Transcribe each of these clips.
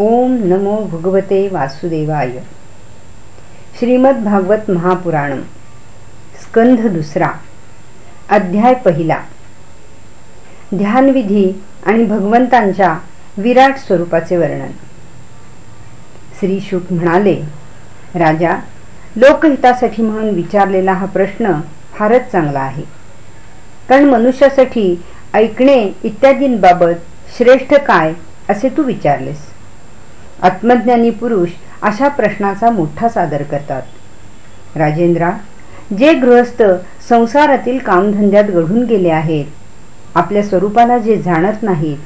ओम नमो भगवते वासुदेवाय. श्रीमद भागवत महापुराण स्कंध दुसरा अध्याय पहिला. ध्यानविधी आणि भगवंतांच्या विराट स्वरूपाचे वर्णन. श्री शुक म्हणाले राजा लोकहितासाठी म्हणून विचारलेला हा प्रश्न फारच चांगला आहे. कारण मनुष्यासाठी ऐकणे इत्यादींबाबत श्रेष्ठ काय असे तू विचारलेस? आत्मज्ञानी पुरुष अशा प्रश्नाचा मोठा सादर करतात. राजेंद्रा जे गृहस्थ संसारातील कामधंद्यात घडून गेले आहेत आपल्या स्वरूपाला जे जाणत नाहीत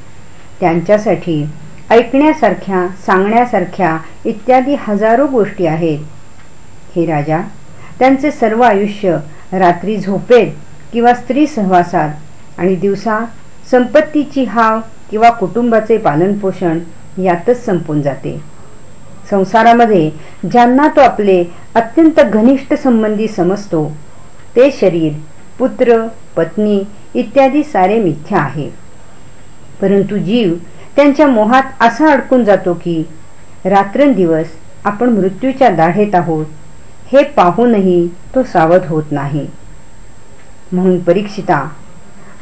त्यांच्यासाठी ऐकण्यासारख्या सांगण्यासारख्या इत्यादी हजारो गोष्टी आहेत. हे राजा त्यांचे सर्व आयुष्य रात्री झोपेत किंवा स्त्री सहवासात आणि दिवसा संपत्तीची हाव किंवा कुटुंबाचे पालनपोषण यातच संपून जाते. संसारामध्ये ज्यांना तो आपले अत्यंत घनिष्ठ संबंधी समजतो ते शरीर पुत्र पत्नी इत्यादी सारे मिथ्या आहे. परंतु जीव त्यांच्या मोहात असा अडकून जातो की रात्रंदिवस आपण मृत्यूच्या दाढेत आहोत हे पाहूनही तो सावध होत नाही. म्हणून परीक्षिता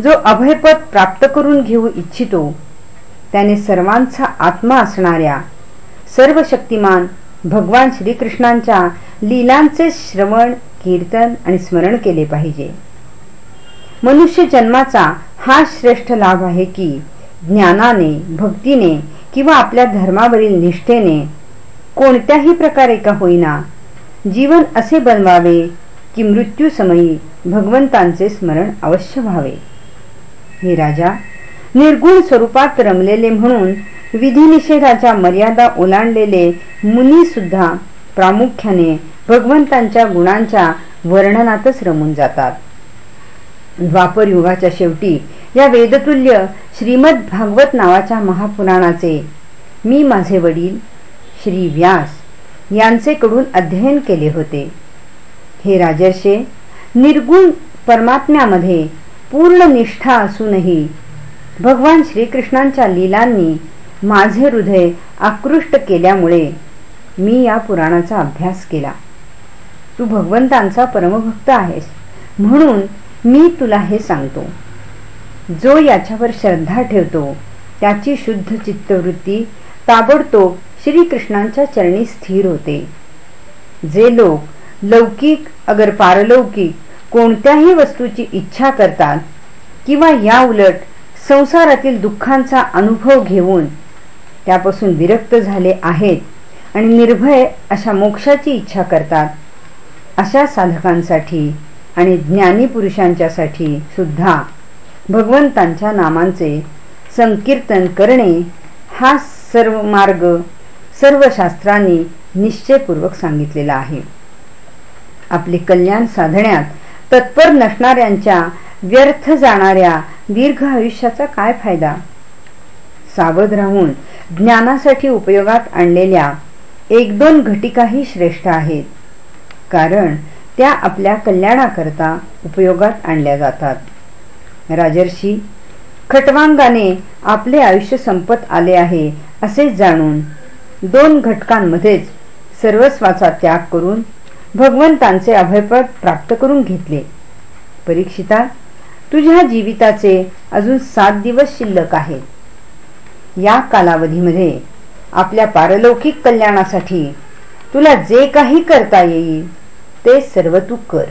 जो अभयपद प्राप्त करून घेऊ इच्छितो त्याने सर्वांचा आत्मा असणाऱ्या सर्व शक्तिमान भगवान श्रीकृष्णांच्या लीलांचे श्रवण कीर्तन आणि स्मरण केले पाहिजे. मनुष्य जन्माचा हा श्रेष्ठ लाभ आहे की ज्ञानाने भक्तीने किंवा आपल्या धर्मावरील निष्ठेने कोणत्याही प्रकारे का होईना जीवन असे बनवावे की मृत्यूसमयी भगवंतांचे स्मरण अवश्य व्हावे. हे राजा निर्गुण स्वरूपात रमलेले म्हणून विधिनिषेधाच्या मर्यादा ओलांडलेले मुनी सुद्धा प्रामुख्याने भगवंतांच्या गुणांच्या वर्णनातच रमून जातात. द्वापर युगाच्या शेवटी या वेदतुल्य श्रीमद भागवत नावाच्या महापुराणाचे मी माझे वडील श्री व्यास यांचे कडून अध्ययन केले होते. हे राजर्षे निर्गुण परमात्म्यामध्ये पूर्ण निष्ठा असूनही भगवान श्रीकृष्णांच्या लीलांनी माझे हृदय आकृष्ट केल्यामुळे मी या पुराणाचा अभ्यास केला. तू भगवंतांचा परमभक्त आहेस म्हणून मी तुला हे सांगतो. जो याच्यावर श्रद्धा ठेवतो त्याची शुद्ध चित्तवृत्ती ताबडतोब श्रीकृष्णांच्या चरणी स्थिर होते. जे लोक लौकिक अगर पारलौकिक कोणत्याही वस्तूची इच्छा करतात किंवा या उलट संसारातील दुःखांचा अनुभव घेऊन त्यापासून विरक्त झाले आहेत आणि निर्भय अशा मोक्षाची इच्छा करतात. अशा साधकांसाठी आणि ज्ञानी पुरुषांच्यासाठी सुद्धा भगवंतांच्या नामांचे संकीर्तन करणे हा सर्व मार्ग सर्व शास्त्रांनी निश्चयपूर्वक सांगितलेला आहे. आपले कल्याण साधण्यात तत्पर नसणाऱ्यांच्या व्यर्थ जाणाऱ्या दीर्घ आयुष्याचा काय फायदा? सावध राहून ज्ञानासाठी उपयोगात आणलेल्या एक दोन घटिकाही श्रेष्ठ आहेत. कारण त्या आपल्या कल्याणाकरता उपयोगात आणल्या जातात. राजर्षी खटवांगाने आपले आयुष्य संपत आले आहे असेच जाणून दोन घटकांमध्येच सर्वस्वाचा त्याग करून भगवंतांचे अभयपद प्राप्त करून घेतले. परीक्षिता तुझ्या जीविताचे अजून सात दिवस शिल्लक आहेत. या कालावधीमध्ये आपल्या पारलौकिक कल्याणासाठी तुला जे काही करता येईल ते सर्व तू कर.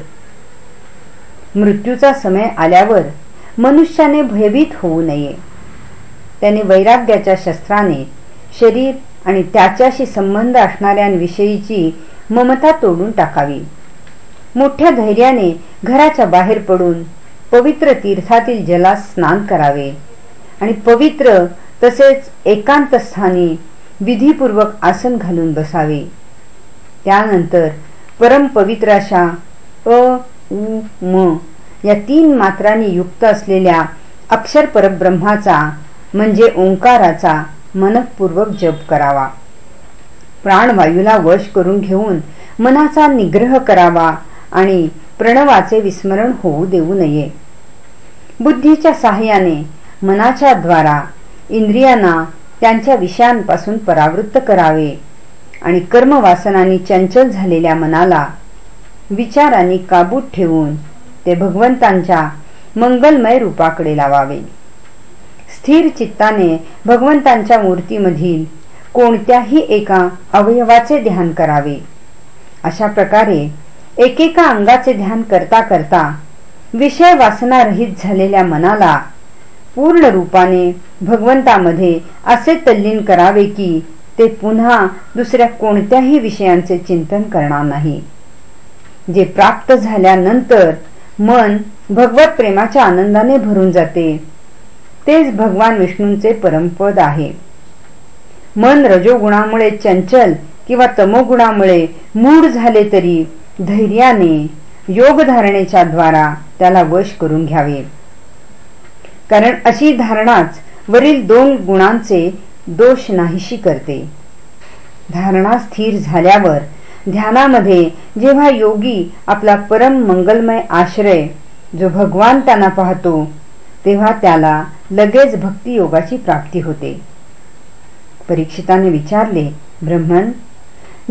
मृत्यूचा समय आल्यावर मनुष्याने भयभीत होऊ नये. त्याने वैराग्याच्या शस्त्राने शरीर आणि त्याच्याशी संबंध असणाऱ्यांविषयीची ममता तोडून टाकावी. मोठ्या धैर्याने घराच्या बाहेर पडून पवित्र तीर्थातील जलास स्नान करावे. आणि पवित्र तसेच एकांत स्थानी विधीपूर्वक आसन घालून बसावे. त्यानंतर परमपवित्र अशा अ उ म या तीन मात्रांनी युक्त असलेल्या अक्षर परब्रह्माचा म्हणजे ओंकाराचा मनपूर्वक जप करावा. प्राणवायूला वश करून घेऊन मनाचा निग्रह करावा आणि प्रणवाचे विस्मरण होऊ देऊ नये. बुद्धीच्या साह्याने मनाच्या द्वारा इंद्रियांना त्यांच्या विषयांपासून परावृत्त करावे आणि कर्मवासनांनी चंचल झालेल्या मनाला विचारांनी काबूत ठेवून ते भगवंतांच्या मंगलमय रूपाकडे लावावे. स्थिर चित्ताने भगवंतांच्या मूर्तीमधील कोणत्याही एका अवयवाचे ध्यान करावे. अशा प्रकारे एकेका अंगाचे ध्यान करता करता विषय वासना रहित झालेल्या मनाला पूर्ण रूपाने भगवंतामध्ये असे तल्लीन करावे की ते पुन्हा दुसऱ्या कोणत्याही विषयांचे चिंतन करणार नाही. जे प्राप्त झाल्यानंतर मन भगवत प्रेमाच्या आनंदाने भरून जाते तेच भगवान विष्णूंचे परमपद आहे. मन रजोगुणामुळे चंचल किंवा तमोगुणामुळे मूढ झाले तरी धैर्याने योगधारणेच्या द्वारा त्याला वश करून घ्यावे. कारण अशी धारणाच वरील दोन गुणांचे दोष नाहीशी करते. धारणा स्थिर झाल्यावर ध्यानामध्ये जेव्हा योगी आपला परम मंगलमय आश्रय जो भगवान त्यांना पाहतो तेव्हा त्याला लगेच भक्तियोगाची प्राप्ती होते. परीक्षिताने विचारले ब्रह्मन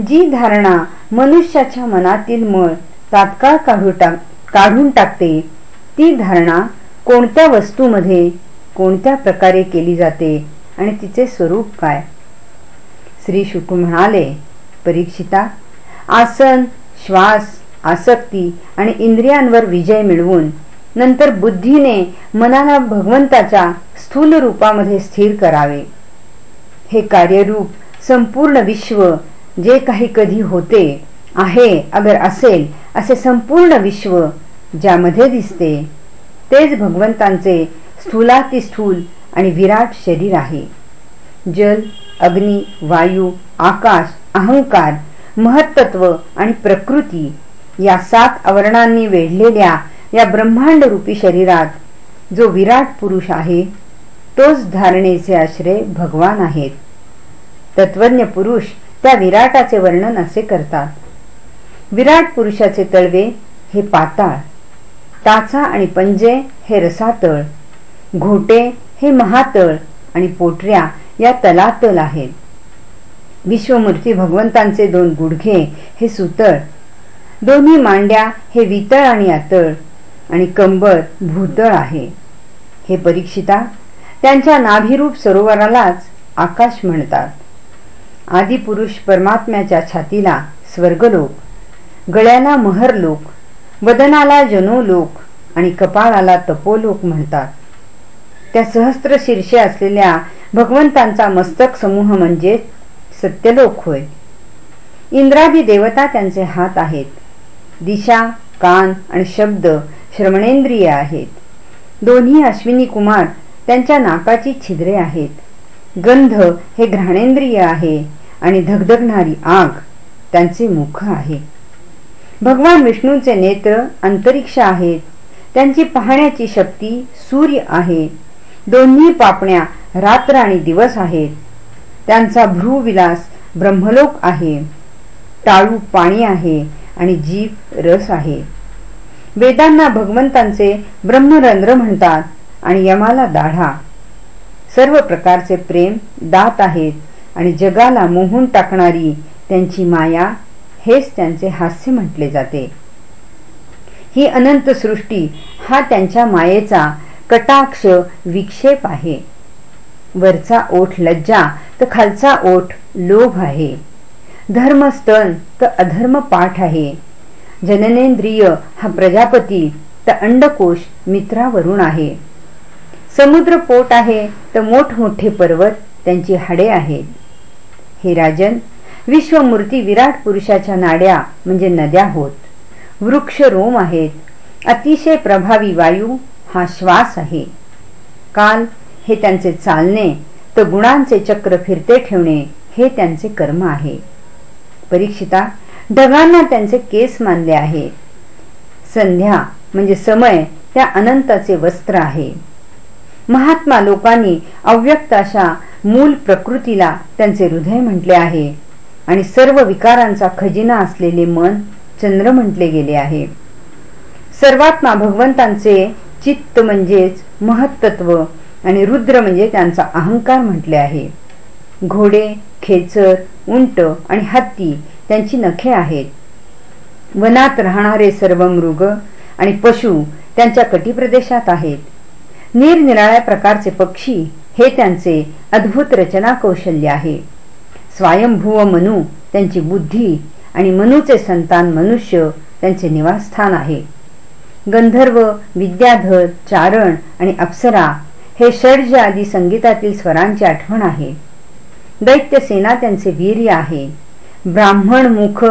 जी धारणा मनुष्याच्या मनातील मळ तात्काळ काढू टाक काढून टाकते. ती धारणा कोणत्या वस्तूमध्ये कोणत्या प्रकारे केली जाते आणि तिचे स्वरूप काय? श्री शुक म्हणाले परीक्षिता आसन श्वास आसक्ती आणि इंद्रियांवर विजय मिळवून नंतर बुद्धीने मनाला भगवंताच्या स्थूल रूपामध्ये स्थिर करावे. हे कार्यरूप संपूर्ण विश्व जे काही कधी होते आहे अगर असेल असे संपूर्ण विश्व ज्यामध्ये दिसते तेच भगवंतांचे स्थूलातिस्थूल आणि विराट शरीर आहे. जल अग्नी वायू आकाश अहंकार महत्त्व आणि प्रकृती या सात आवरणांनी वेढलेल्या या ब्रह्मांड रूपी शरीरात जो विराट पुरुष आहे तोच धारणेचे आश्रय भगवान आहेत. तत्वज्ञ पुरुष त्या विराटाचे वर्णन असे करतात. विराट पुरुषाचे तळवे हे पाताळ टाचा आणि पंजे हे रसातळ घोटे हे महातळ आणि पोटऱ्या या तलातल आहेत. विश्वमूर्ती भगवंतांचे दोन गुडघे हे सुतळ दोन्ही मांड्या हे वितळ आणि आतळ आणि कंबर भूतळ आहे. हे परीक्षिता त्यांच्या नाभिरूप सरोवरालाच आकाश म्हणतात. आदिपुरुष परमात्म्याच्या छातीला स्वर्गलोक गळ्याला महरलोक वदनाला जनोलोक आणि कपाळाला तपोलोक म्हणतात. त्या सहस्त्र शीर्षे असलेल्या भगवंतांचा मस्तक समूह म्हणजे सत्यलोक होय. इंद्रादी देवता त्यांचे हात आहेत. दिशा कान आणि शब्द श्रवणेंद्रिय आहेत. दोन्ही अश्विनी कुमार त्यांच्या नाकाची छिद्रे आहेत. गंध हे घ्राणेंद्रिय आहे आणि धगधगणारी आग त्यांचे मुख आहे. भगवान विष्णूंचे नेत्र अंतरिक्ष आहेत. त्यांची पाहण्याची शक्ती सूर्य आहे. दोन्ही पापण्या रात्र आणि दिवस आहेत. त्यांचा भ्रूविलास ब्रह्मलोक आहे. टाळू पाणी आहे आणि जीव रस आहे. वेदांना भगवंतांचे ब्रह्मरंध्र म्हणतात आणि यमाला दाढा. सर्व प्रकारचे प्रेम दात आहेत आणि जगाला मोहून टाकणारी त्यांची माया हेच त्यांचे हास्य म्हटले जाते. ही अनंत सृष्टी हा त्यांच्या मायेचा कटाक्ष विक्षेप आहे. वरचा ओठ लज्जा तर खालचा ओठ लोभ आहे. धर्म स्तन तर अधर्म पाठ आहे. जननेंद्रिय हा प्रजापती तर अंडकोश मित्रावरून आहे. समुद्र पोट आहे तर मोठमोठे पर्वत त्यांची हाडे आहेत. हे राजन विश्वमूर्ती विराट पुरुषाच्या नाड्या म्हणजे नद्या होत. वृक्ष रोम आहेत. अतिशय प्रभावी वायू हा श्वास आहे. काल हे त्यांचे चालणे तर गुणांचे चक्र फिरते ठेवणे हे त्यांचे कर्म आहे. परीक्षिता ढगांना त्यांचे केस मानले आहे. संध्या म्हणजे समय त्या अनंताचे वस्त्र आहे. महात्मा लोकांनी अव्यक्त अशा मूल प्रकृतीला त्यांचे हृदय म्हटले आहे. आणि सर्व विकारांचा खजिना असलेले मन चंद्र म्हटले गेले आहे. सर्वात्मा भगवंतांचे चित्त म्हणजेच महत्त्व आणि रुद्र म्हणजे त्यांचा अहंकार म्हटले आहे. घोडे खेचर उंट आणि हत्ती त्यांची नखे आहेत. वनात राहणारे सर्व मृग आणि पशु त्यांच्या कटिप्रदेशात आहेत. निरनिराळ्या प्रकारचे पक्षी हे त्यांचे अद्भुत रचना कौशल्य आहे. स्वयंभूव मनू त्यांची बुद्धी आणि मनूचे संतान मनुष्य त्यांचे निवासस्थान आहे. गंधर्व विद्याधर चारण आणि अप्सरा हे षड्ज आदी संगीतातील स्वरांची आठवण आहे. दैत्य सेना त्यांचे वीर्य आहे. ब्राह्मण मुख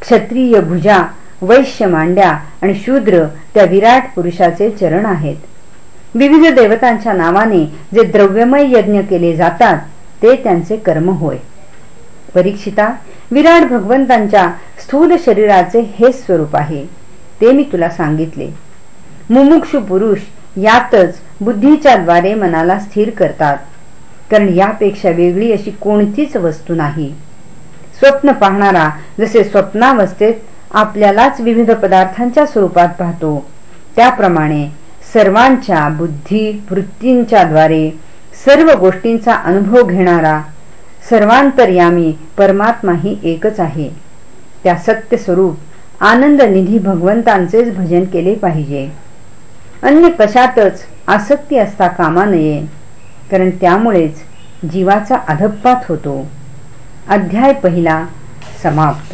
क्षत्रिय भुजा वैश्य मांड्या आणि शूद्र त्या विराट पुरुषाचे चरण आहेत. विविध देवतांच्या नावाने जे द्रव्यमय यज्ञ केले जातात ते त्यांचे कर्म होय. परीक्षिता विराट भगवंतांच्या स्थूल शरीराचे हे स्वरूप आहे. ते मी तुला सांगितले. मुमुक्षु पुरुष यातच बुद्धीच्या द्वारे मनाला स्थिर करतात. कारण यापेक्षा वेगळी अशी कोणतीच वस्तू नाही. स्वप्न पाहणारा जसे स्वप्नावस्थेत आपल्यालाच विविध पदार्थांच्या स्वरूपात पाहतो त्याप्रमाणे सर्वांच्या बुद्धी वृत्तींच्या द्वारे सर्व गोष्टींचा अनुभव घेणारा सर्वांतर्यामी परमात्मा ही एकच आहे. त्या सत्य स्वरूप आनंद निधी भगवंतांचेच भजन केले पाहिजे. अन्य कशातच आसक्ती असता कामा नये कारण त्यामुळेच जीवाचा अधपात होतो. अध्याय पहिला समाप्त.